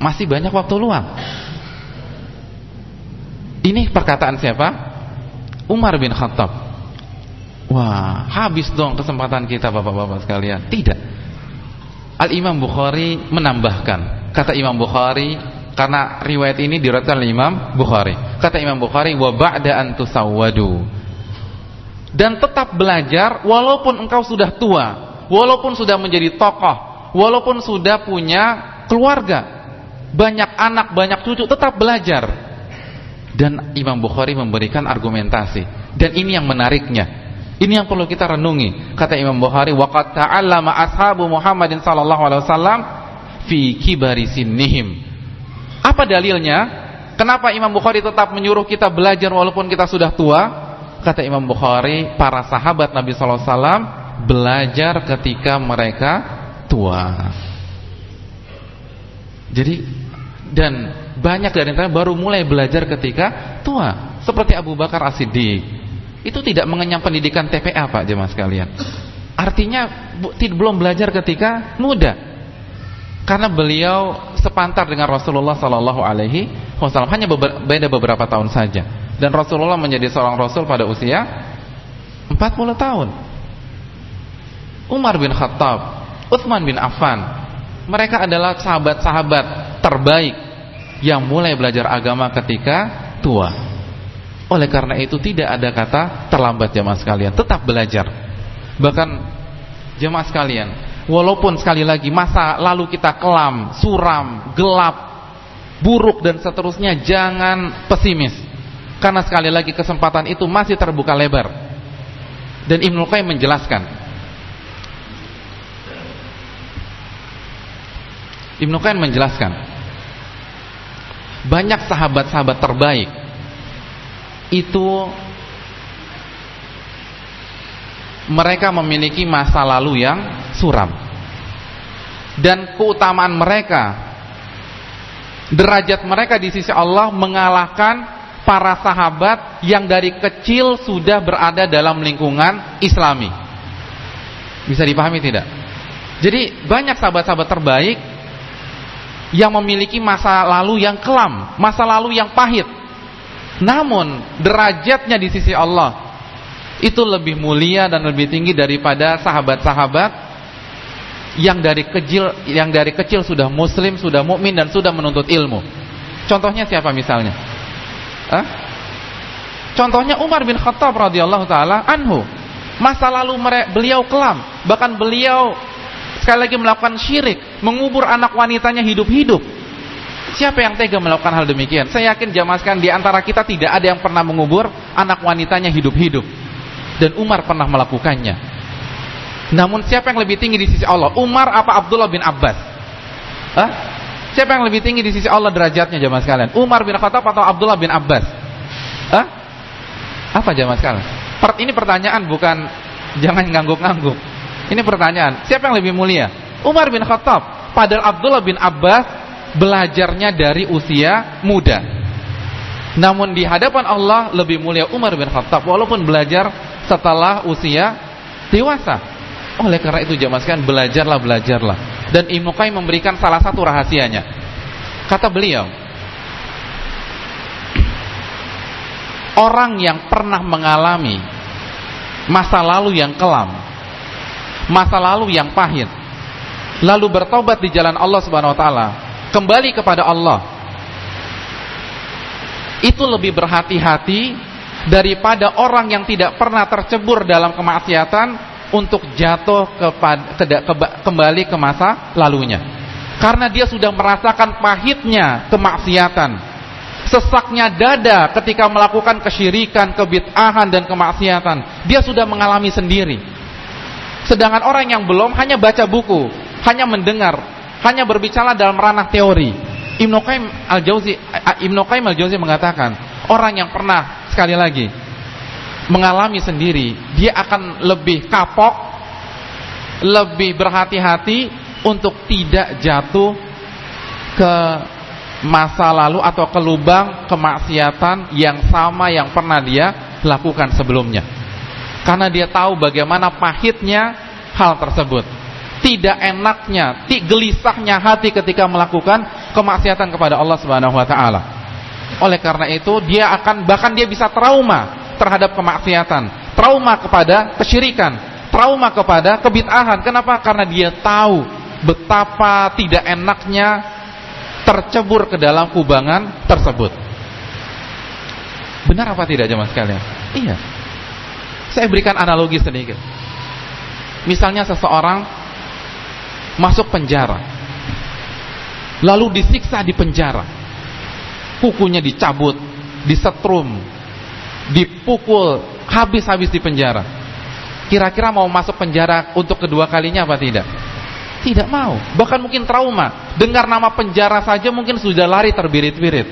Masih banyak waktu luang. Ini perkataan siapa? Umar bin Khattab. Wah, habis dong kesempatan kita Bapak-bapak sekalian. Tidak. Al-Imam Bukhari menambahkan, kata Imam Bukhari karena riwayat ini diriwayatkan oleh Imam Bukhari. Kata Imam Bukhari, "Wa ba'da an tusawwadu." Dan tetap belajar walaupun engkau sudah tua, walaupun sudah menjadi tokoh, walaupun sudah punya keluarga, banyak anak, banyak cucu, tetap belajar. Dan Imam Bukhari memberikan argumentasi. Dan ini yang menariknya. Ini yang perlu kita renungi. Kata Imam Bukhari, "Waqad ta'allama ashabu Muhammadin sallallahu alaihi wasallam fi kibari sinnihim." Apa dalilnya? Kenapa Imam Bukhari tetap menyuruh kita belajar walaupun kita sudah tua? Kata Imam Bukhari para sahabat Nabi SAW belajar ketika mereka tua. Jadi dan banyak dari mereka baru mulai belajar ketika tua. Seperti Abu Bakar As-Siddiq. Itu tidak mengenyam pendidikan TPA Pak jemaah sekalian. Artinya belum belajar ketika muda. Karena beliau sepantar dengan Rasulullah Sallallahu Alaihi Wasallam. Hanya beda beberapa tahun saja dan Rasulullah menjadi seorang Rasul pada usia 40 tahun. Umar bin Khattab Uthman bin Affan mereka adalah sahabat-sahabat terbaik yang mulai belajar agama ketika tua. Oleh karena itu tidak ada kata terlambat jamaah sekalian tetap belajar. Bahkan jamaah sekalian walaupun sekali lagi masa lalu kita kelam suram, gelap buruk dan seterusnya jangan pesimis karena sekali lagi kesempatan itu masih terbuka lebar. Dan Ibnu Qayyim menjelaskan. Ibnu Qayyim menjelaskan. Banyak sahabat-sahabat terbaik itu mereka memiliki masa lalu yang suram. Dan keutamaan mereka derajat mereka di sisi Allah mengalahkan para sahabat yang dari kecil sudah berada dalam lingkungan islami bisa dipahami tidak? jadi banyak sahabat-sahabat terbaik yang memiliki masa lalu yang kelam masa lalu yang pahit namun derajatnya di sisi Allah itu lebih mulia dan lebih tinggi daripada sahabat-sahabat yang dari kecil yang dari kecil sudah muslim, sudah mukmin dan sudah menuntut ilmu. Contohnya siapa misalnya? Hah? Contohnya Umar bin Khattab radhiyallahu taala anhu. Masa lalu beliau kelam, bahkan beliau sekali lagi melakukan syirik, mengubur anak wanitanya hidup-hidup. Siapa yang tega melakukan hal demikian? Saya yakin jamaskan di antara kita tidak ada yang pernah mengubur anak wanitanya hidup-hidup. Dan Umar pernah melakukannya. Namun siapa yang lebih tinggi di sisi Allah? Umar apa Abdullah bin Abbas? Hah? Siapa yang lebih tinggi di sisi Allah derajatnya jamaah sekalian? Umar bin Khattab atau Abdullah bin Abbas? Hah? Apa jamaah sekalian? Ini pertanyaan bukan jangan ngangguk-ngangguk. Ini pertanyaan, siapa yang lebih mulia? Umar bin Khattab. Padahal Abdullah bin Abbas belajarnya dari usia muda. Namun di hadapan Allah lebih mulia Umar bin Khattab walaupun belajar setelah usia dewasa. Oleh karena itu jamaah sekalian belajarlah belajarlah. Dan Ibnu Qayyim memberikan salah satu rahasianya. Kata beliau, orang yang pernah mengalami masa lalu yang kelam, masa lalu yang pahit, lalu bertobat di jalan Allah Subhanahu wa taala, kembali kepada Allah. Itu lebih berhati-hati daripada orang yang tidak pernah tercebur dalam kemaksiatan untuk jatuh kepada, ke, ke, kembali ke masa lalunya. Karena dia sudah merasakan pahitnya kemaksiatan sesaknya dada ketika melakukan kesyirikan, kebid'ahan dan kemaksiatan. Dia sudah mengalami sendiri. Sedangkan orang yang belum hanya baca buku, hanya mendengar, hanya berbicara dalam ranah teori. Ibnu Qayyim Al-Jauzi Al-Jauzi mengatakan, orang yang pernah sekali lagi mengalami sendiri, dia akan lebih kapok, lebih berhati-hati untuk tidak jatuh ke masa lalu atau ke lubang kemaksiatan yang sama yang pernah dia lakukan sebelumnya. Karena dia tahu bagaimana pahitnya hal tersebut. Tidak enaknya, gelisahnya hati ketika melakukan kemaksiatan kepada Allah Subhanahu wa taala. Oleh karena itu, dia akan bahkan dia bisa trauma terhadap kemaksiatan, trauma kepada kesyirikan, trauma kepada kebid'ahan. Kenapa? Karena dia tahu betapa tidak enaknya tercebur ke dalam kubangan tersebut. Benar apa tidak jemaah sekalian? Iya. Saya berikan analogi sedikit. Misalnya seseorang masuk penjara. Lalu disiksa di penjara. Kukunya dicabut, disetrum, dipukul habis-habis di penjara. Kira-kira mau masuk penjara untuk kedua kalinya apa tidak? Tidak mau, bahkan mungkin trauma. Dengar nama penjara saja mungkin sudah lari terbirit-birit.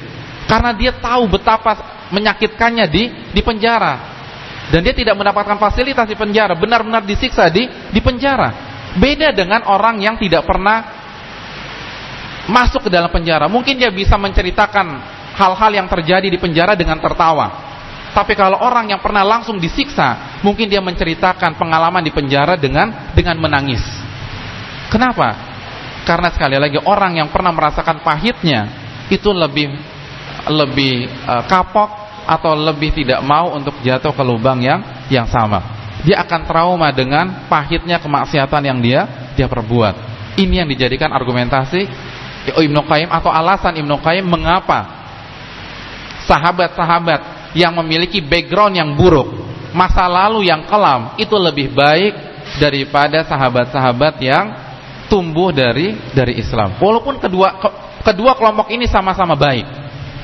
Karena dia tahu betapa menyakitkannya di di penjara. Dan dia tidak mendapatkan fasilitas di penjara, benar-benar disiksa di di penjara. Beda dengan orang yang tidak pernah masuk ke dalam penjara. Mungkin dia bisa menceritakan hal-hal yang terjadi di penjara dengan tertawa. Tapi kalau orang yang pernah langsung disiksa, mungkin dia menceritakan pengalaman di penjara dengan dengan menangis. Kenapa? Karena sekali lagi orang yang pernah merasakan pahitnya itu lebih lebih uh, kapok atau lebih tidak mau untuk jatuh ke lubang yang yang sama. Dia akan trauma dengan pahitnya kemaksiatan yang dia dia perbuat. Ini yang dijadikan argumentasi Ibnu Qayyim atau alasan Ibnu Qayyim mengapa sahabat-sahabat yang memiliki background yang buruk, masa lalu yang kelam itu lebih baik daripada sahabat-sahabat yang tumbuh dari dari Islam. Walaupun kedua ke, kedua kelompok ini sama-sama baik.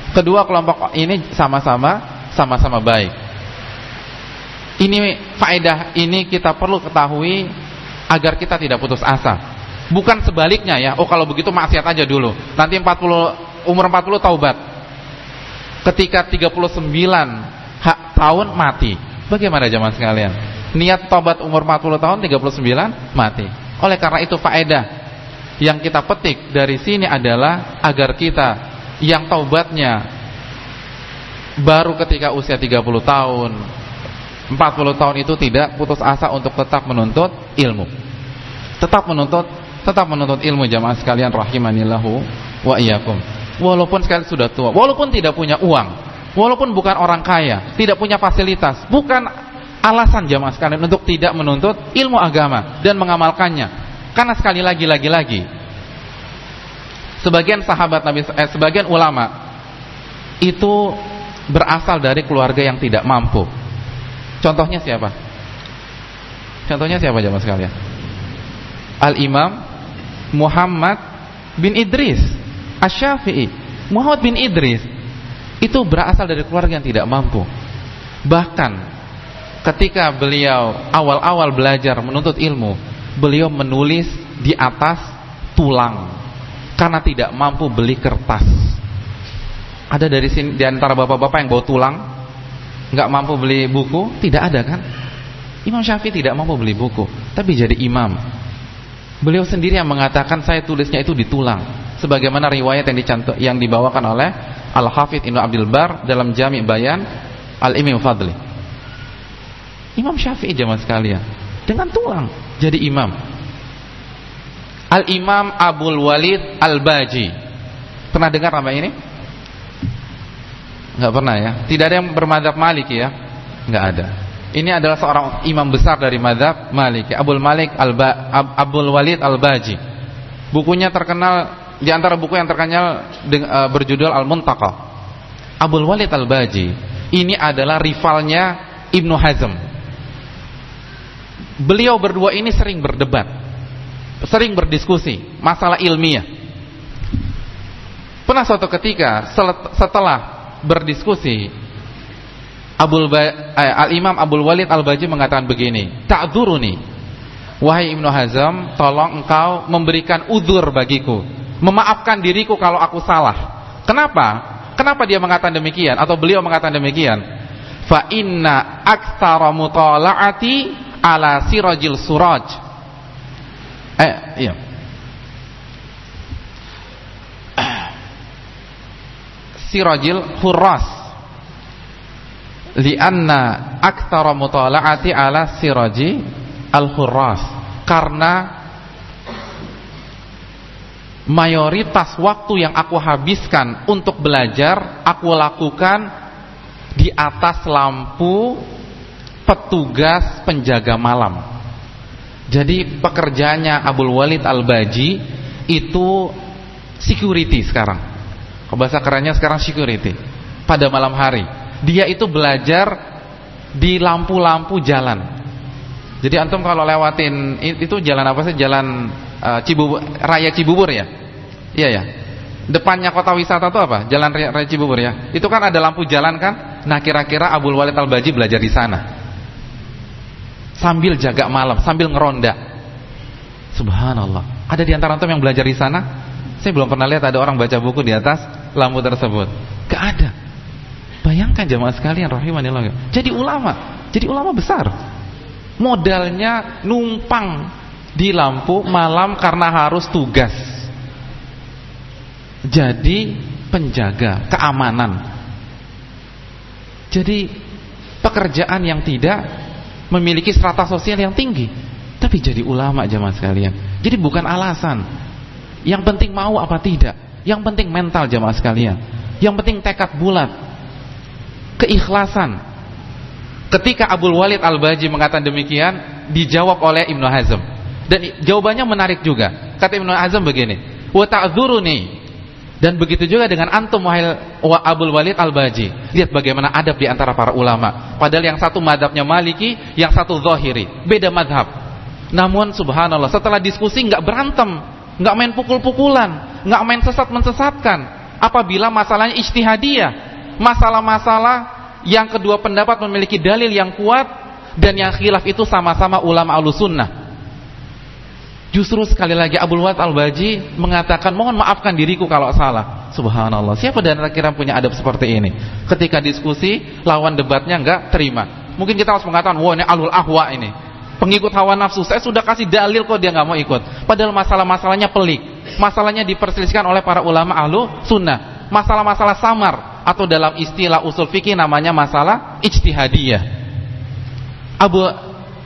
Kedua kelompok ini sama-sama sama-sama baik. Ini faedah ini kita perlu ketahui agar kita tidak putus asa. Bukan sebaliknya ya. Oh kalau begitu maksiat aja dulu. Nanti 40 umur 40 taubat. Ketika 39 hak tahun mati. Bagaimana zaman sekalian? Niat taubat umur 40 tahun 39 mati. Oleh karena itu faedah yang kita petik dari sini adalah agar kita yang taubatnya baru ketika usia 30 tahun, 40 tahun itu tidak putus asa untuk tetap menuntut ilmu. Tetap menuntut tetap menuntut ilmu jamaah sekalian rahimanillahu wa iyyakum. Walaupun sekali sudah tua, walaupun tidak punya uang, walaupun bukan orang kaya, tidak punya fasilitas, bukan alasan jamaah sekalian untuk tidak menuntut ilmu agama dan mengamalkannya. Karena sekali lagi lagi lagi sebagian sahabat Nabi eh, sebagian ulama itu berasal dari keluarga yang tidak mampu. Contohnya siapa? Contohnya siapa jamaah sekalian? Al-Imam Muhammad bin Idris Asy-Syafi'i. Muhammad bin Idris itu berasal dari keluarga yang tidak mampu. Bahkan ketika beliau awal-awal belajar menuntut ilmu, beliau menulis di atas tulang karena tidak mampu beli kertas. Ada dari sini di antara bapak-bapak yang bawa tulang? nggak mampu beli buku? Tidak ada kan? Imam Syafi'i tidak mampu beli buku, tapi jadi imam. Beliau sendiri yang mengatakan saya tulisnya itu di tulang, sebagaimana riwayat yang dicantum yang dibawakan oleh Al Hafidh Ibnu Abdul Bar dalam Jami' Bayan Al Imam Fadli. Imam Syafi'i zaman sekalian dengan tulang jadi imam. Al Imam Abdul Walid Al Baji. Pernah dengar nama ini? Enggak pernah ya. Tidak ada yang bermadhab Maliki ya. Enggak ada. Ini adalah seorang imam besar dari madhab Maliki, Abdul Malik Al Ab Abdul Walid Al Baji. Bukunya terkenal di antara buku yang terkenal uh, berjudul Al Muntaqa. Abdul Walid Al Baji ini adalah rivalnya Ibnu Hazm. Beliau berdua ini sering berdebat, sering berdiskusi masalah ilmiah. Pernah suatu ketika setelah berdiskusi Abul eh, Al-Imam Abdul Walid Al-Baji mengatakan begini, "Ta'dzuruni. Wahai Ibnu Hazm, tolong engkau memberikan udzur bagiku, memaafkan diriku kalau aku salah." Kenapa? Kenapa dia mengatakan demikian atau beliau mengatakan demikian? Fa inna aktsara mutala'ati ala sirajil suraj. Eh, iya. Sirajil hurras lianna aktsara mutala'ati ala siraji al-hurras karena mayoritas waktu yang aku habiskan untuk belajar aku lakukan di atas lampu petugas penjaga malam jadi pekerjaannya Abdul Walid Al-Baji itu security sekarang bahasa kerennya sekarang security pada malam hari dia itu belajar di lampu-lampu jalan. Jadi antum kalau lewatin itu jalan apa sih? Jalan uh, Cibubur, Raya Cibubur ya? Iya ya. Depannya kota wisata itu apa? Jalan Raya, Cibubur ya. Itu kan ada lampu jalan kan? Nah, kira-kira Abdul Walid Al-Baji belajar di sana. Sambil jaga malam, sambil ngeronda. Subhanallah. Ada di antara antum yang belajar di sana? Saya belum pernah lihat ada orang baca buku di atas lampu tersebut. Gak ada. Bayangkan jemaah sekalian rahimanillah. Jadi ulama, jadi ulama besar. Modalnya numpang di lampu malam karena harus tugas. Jadi penjaga keamanan. Jadi pekerjaan yang tidak memiliki strata sosial yang tinggi, tapi jadi ulama jemaah sekalian. Jadi bukan alasan. Yang penting mau apa tidak, yang penting mental jemaah sekalian. Yang penting tekad bulat, keikhlasan. Ketika Abdul Walid Al-Baji mengatakan demikian, dijawab oleh Ibnu Hazm. Dan jawabannya menarik juga. Kata Ibnu Hazm begini, "Wa ta'dzuruni." Dan begitu juga dengan antum wahai Abdul Walid Al-Baji. Lihat bagaimana adab di antara para ulama. Padahal yang satu madhabnya Maliki, yang satu Zahiri. Beda madhab. Namun subhanallah setelah diskusi nggak berantem, nggak main pukul-pukulan, nggak main sesat-mensesatkan. Apabila masalahnya ijtihadiyah, masalah-masalah yang kedua pendapat memiliki dalil yang kuat dan yang khilaf itu sama-sama ulama al-sunnah Justru sekali lagi Abdul Wad Al-Baji mengatakan mohon maafkan diriku kalau salah. Subhanallah. Siapa dan kira punya adab seperti ini? Ketika diskusi, lawan debatnya enggak terima. Mungkin kita harus mengatakan, "Wah, ini alul ahwa ini." Pengikut hawa nafsu. Saya sudah kasih dalil kok dia enggak mau ikut. Padahal masalah-masalahnya pelik. Masalahnya diperselisihkan oleh para ulama ahlu sunnah. Masalah-masalah samar atau dalam istilah usul fikih namanya masalah ijtihadiyah. Abu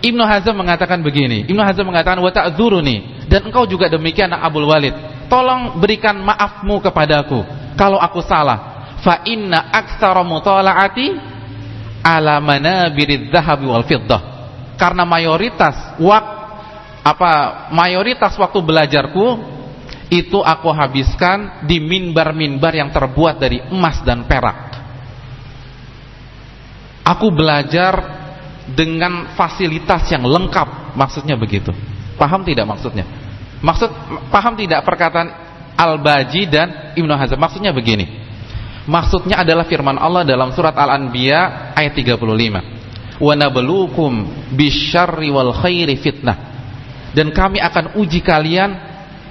Ibnu Hazm mengatakan begini. Ibnu Hazm mengatakan wa ta'dzuruni dan engkau juga demikian Abdul Walid. Tolong berikan maafmu kepadaku kalau aku salah. Fa inna aktsara mutala'ati ala manabiridz dzahabi wal fiddah. Karena mayoritas waktu apa mayoritas waktu belajarku itu aku habiskan di minbar-minbar yang terbuat dari emas dan perak. Aku belajar dengan fasilitas yang lengkap, maksudnya begitu. Paham tidak maksudnya? Maksud paham tidak perkataan Al-Baji dan Ibnu Hazm? Maksudnya begini. Maksudnya adalah firman Allah dalam surat Al-Anbiya ayat 35. Wa nabluukum bisyarri wal khairi fitnah. Dan kami akan uji kalian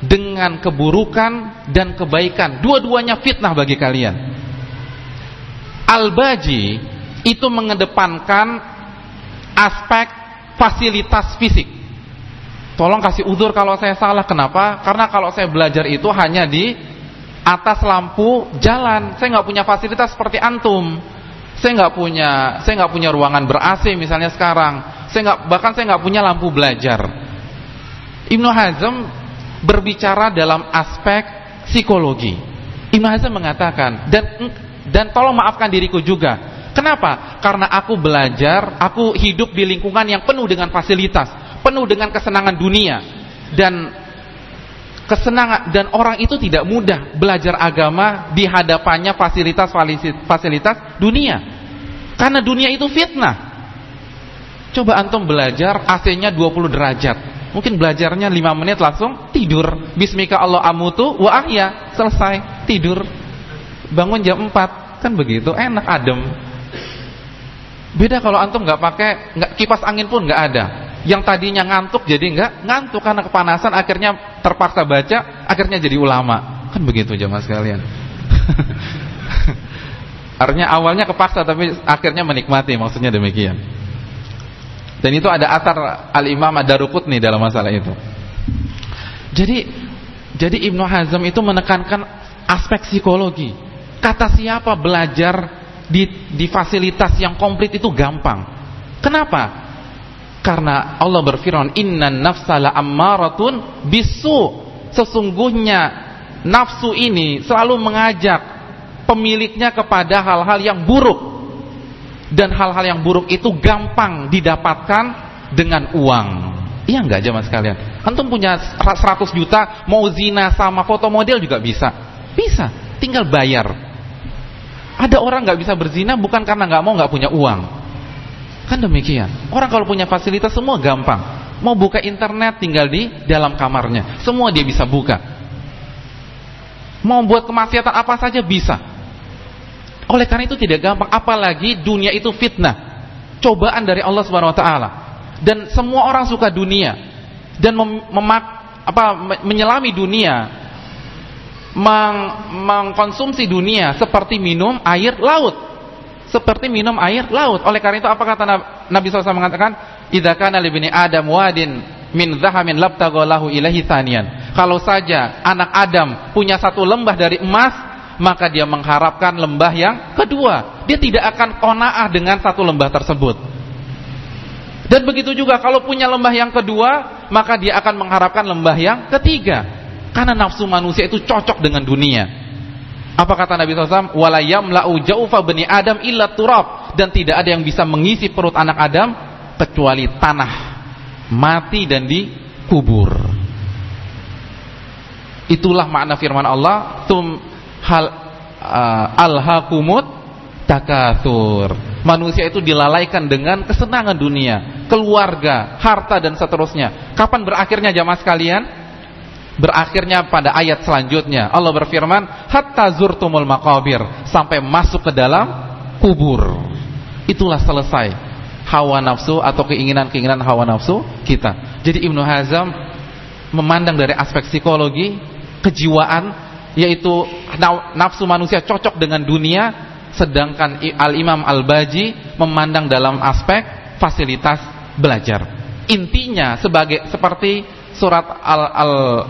dengan keburukan dan kebaikan. Dua-duanya fitnah bagi kalian. Al-Baji itu mengedepankan aspek fasilitas fisik. Tolong kasih udur kalau saya salah. Kenapa? Karena kalau saya belajar itu hanya di atas lampu jalan. Saya nggak punya fasilitas seperti antum. Saya nggak punya, saya nggak punya ruangan ber AC misalnya sekarang. Saya nggak, bahkan saya nggak punya lampu belajar. Ibnu Hazm berbicara dalam aspek psikologi. Ibnu Hazm mengatakan dan dan tolong maafkan diriku juga. Kenapa? Karena aku belajar, aku hidup di lingkungan yang penuh dengan fasilitas, penuh dengan kesenangan dunia dan kesenangan dan orang itu tidak mudah belajar agama di hadapannya fasilitas fasilitas dunia. Karena dunia itu fitnah. Coba antum belajar AC-nya 20 derajat. Mungkin belajarnya 5 menit langsung tidur. Bismika Allah amutu wa ahya. Selesai, tidur. Bangun jam 4. Kan begitu, enak adem. Beda kalau antum nggak pakai nggak kipas angin pun nggak ada. Yang tadinya ngantuk jadi nggak ngantuk karena kepanasan akhirnya terpaksa baca, akhirnya jadi ulama. Kan begitu jemaah sekalian. Artinya awalnya kepaksa tapi akhirnya menikmati maksudnya demikian. Dan itu ada atar Al-Imam Ad-Daruqutni dalam masalah itu. Jadi jadi Ibnu Hazm itu menekankan aspek psikologi. Kata siapa belajar di, di fasilitas yang komplit itu gampang. Kenapa? Karena Allah berfirman, Inna nafsala ammaratun bisu. Sesungguhnya nafsu ini selalu mengajak pemiliknya kepada hal-hal yang buruk. Dan hal-hal yang buruk itu gampang didapatkan dengan uang. Iya enggak mas sekalian? Antum punya 100 juta, mau zina sama foto model juga bisa. Bisa, tinggal bayar. Ada orang nggak bisa berzina bukan karena nggak mau nggak punya uang. Kan demikian. Orang kalau punya fasilitas semua gampang. Mau buka internet tinggal di dalam kamarnya. Semua dia bisa buka. Mau buat kemaksiatan apa saja bisa. Oleh karena itu tidak gampang apalagi dunia itu fitnah. Cobaan dari Allah Subhanahu wa taala. Dan semua orang suka dunia dan mem memak apa menyelami dunia meng mengkonsumsi dunia seperti minum air laut. Seperti minum air laut. Oleh karena itu apa kata Nabi SAW mengatakan, "Idza kana li Adam wadin min dhahamin labtaghalahu ilahi thaniyan." Kalau saja anak Adam punya satu lembah dari emas, maka dia mengharapkan lembah yang kedua. Dia tidak akan qanaah dengan satu lembah tersebut. Dan begitu juga kalau punya lembah yang kedua, maka dia akan mengharapkan lembah yang ketiga. Karena nafsu manusia itu cocok dengan dunia. Apa kata Nabi SAW? Walayam la'u jaufa bani Adam illa turab. Dan tidak ada yang bisa mengisi perut anak Adam kecuali tanah. Mati dan dikubur. Itulah makna firman Allah. Tum hal uh, alhaqumut takathur. Manusia itu dilalaikan dengan kesenangan dunia, keluarga, harta dan seterusnya. Kapan berakhirnya jamaah sekalian? Berakhirnya pada ayat selanjutnya Allah berfirman hatta zurtumul maqabir sampai masuk ke dalam kubur. Itulah selesai hawa nafsu atau keinginan-keinginan hawa nafsu kita. Jadi Ibnu Hazm memandang dari aspek psikologi kejiwaan yaitu nafsu manusia cocok dengan dunia sedangkan Al-Imam Al-Baji memandang dalam aspek fasilitas belajar. Intinya sebagai seperti surat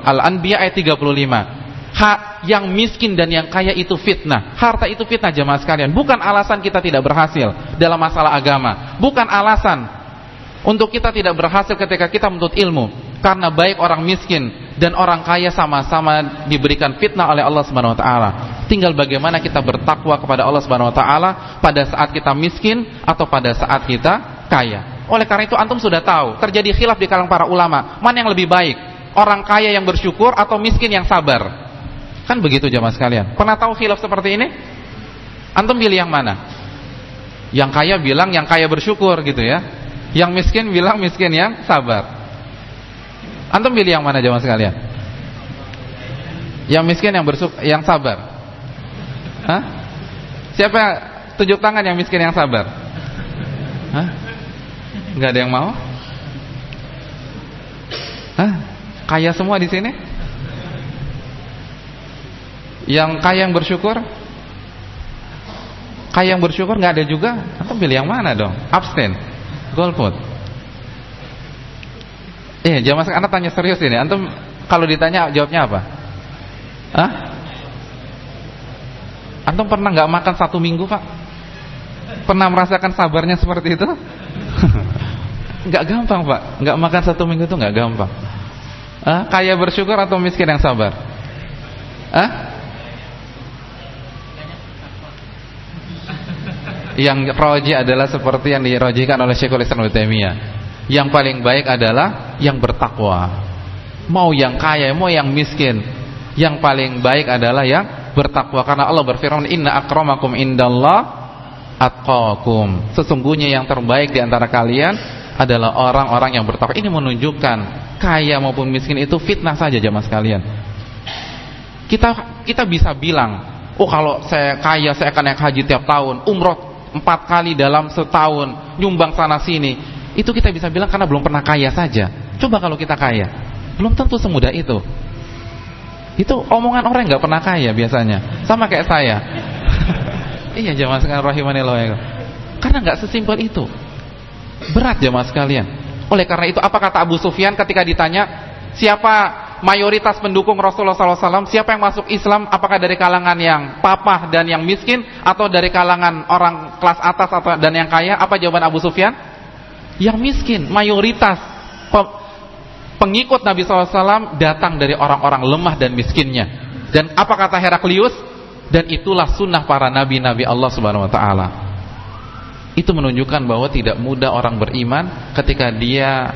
Al-Anbiya al, al ayat 35. Ha, yang miskin dan yang kaya itu fitnah. Harta itu fitnah jemaah sekalian. Bukan alasan kita tidak berhasil dalam masalah agama. Bukan alasan untuk kita tidak berhasil ketika kita menuntut ilmu. Karena baik orang miskin dan orang kaya sama-sama diberikan fitnah oleh Allah Subhanahu wa taala. Tinggal bagaimana kita bertakwa kepada Allah Subhanahu wa taala pada saat kita miskin atau pada saat kita kaya. Oleh karena itu antum sudah tahu, terjadi khilaf di kalangan para ulama, mana yang lebih baik? Orang kaya yang bersyukur atau miskin yang sabar? Kan begitu jamaah sekalian. Pernah tahu khilaf seperti ini? Antum pilih yang mana? Yang kaya bilang yang kaya bersyukur gitu ya. Yang miskin bilang miskin yang sabar. Antum pilih yang mana jamaah sekalian? Yang miskin yang bersyukur, yang sabar. Hah? Siapa tunjuk tangan yang miskin yang sabar? Hah? Enggak ada yang mau? Hah? Kaya semua di sini? Yang kaya yang bersyukur? Kayak yang bersyukur nggak ada juga, antum pilih yang mana dong? Abstain, golput. Eh, jamaah anak tanya serius ini. Antum kalau ditanya jawabnya apa? Hah? Antum pernah nggak makan satu minggu pak? Pernah merasakan sabarnya seperti itu? Nggak gampang pak, nggak makan satu minggu itu nggak gampang. Ah, kaya bersyukur atau miskin yang sabar? Ah? Yang roji adalah seperti yang dirojikan oleh Syekhul Islam Taimiyah. Yang paling baik adalah yang bertakwa. Mau yang kaya, mau yang miskin, yang paling baik adalah yang bertakwa karena Allah berfirman inna akramakum indallah atqakum. Sesungguhnya yang terbaik di antara kalian adalah orang-orang yang bertakwa. Ini menunjukkan kaya maupun miskin itu fitnah saja jamaah sekalian. Kita kita bisa bilang, oh kalau saya kaya saya akan naik haji tiap tahun, umroh empat kali dalam setahun, nyumbang sana sini. Itu kita bisa bilang karena belum pernah kaya saja. Coba kalau kita kaya, belum tentu semudah itu. Itu omongan orang yang nggak pernah kaya biasanya, sama kayak saya. iya jamaah sekalian rahimanillah. Karena nggak sesimpel itu. Berat jemaah sekalian. Oleh karena itu apa kata Abu Sufyan ketika ditanya siapa mayoritas pendukung Rasulullah SAW siapa yang masuk Islam? Apakah dari kalangan yang papah dan yang miskin? Atau dari kalangan orang kelas atas atau dan yang kaya? Apa jawaban Abu Sufyan? Yang miskin mayoritas pengikut Nabi SAW datang dari orang-orang lemah dan miskinnya. Dan apa kata Heraklius dan itulah sunnah para nabi-nabi Allah Subhanahu Wa Taala itu menunjukkan bahwa tidak mudah orang beriman ketika dia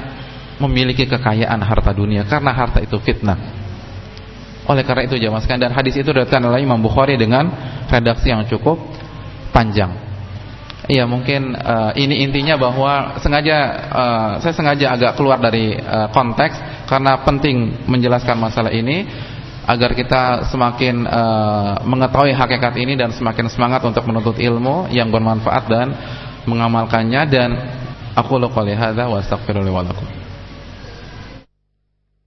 memiliki kekayaan harta dunia karena harta itu fitnah. Oleh karena itu jamaah sekalian dan hadis itu diriwayatkan oleh Imam Bukhari dengan redaksi yang cukup panjang. Iya mungkin uh, ini intinya bahwa sengaja uh, saya sengaja agak keluar dari uh, konteks karena penting menjelaskan masalah ini agar kita semakin uh, mengetahui hakikat ini dan semakin semangat untuk menuntut ilmu yang bermanfaat dan mengamalkannya. Dan aku qouli hadza wa astaghfirullahi wa